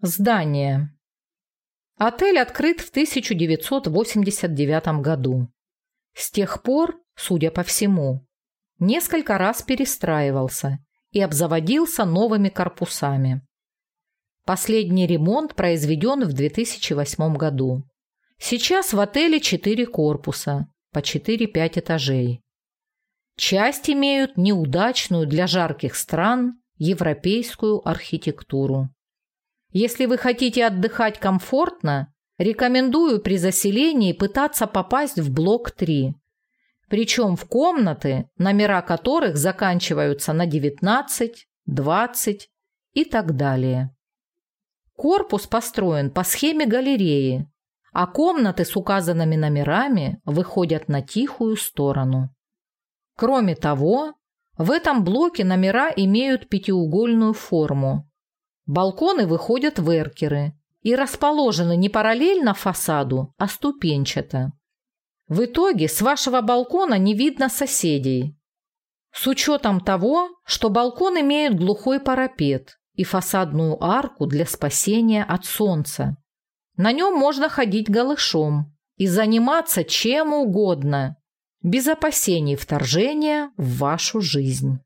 Здание. Отель открыт в 1989 году. С тех пор, судя по всему, несколько раз перестраивался и обзаводился новыми корпусами. Последний ремонт произведен в 2008 году. Сейчас в отеле четыре корпуса, по 4-5 этажей. Часть имеют неудачную для жарких стран европейскую архитектуру. Если вы хотите отдыхать комфортно, рекомендую при заселении пытаться попасть в блок 3. Причем в комнаты, номера которых заканчиваются на 19, 20 и так далее. Корпус построен по схеме галереи, а комнаты с указанными номерами выходят на тихую сторону. Кроме того, в этом блоке номера имеют пятиугольную форму. Балконы выходят в эркеры и расположены не параллельно фасаду, а ступенчато. В итоге с вашего балкона не видно соседей. С учетом того, что балкон имеет глухой парапет и фасадную арку для спасения от солнца. На нем можно ходить голышом и заниматься чем угодно, без опасений вторжения в вашу жизнь.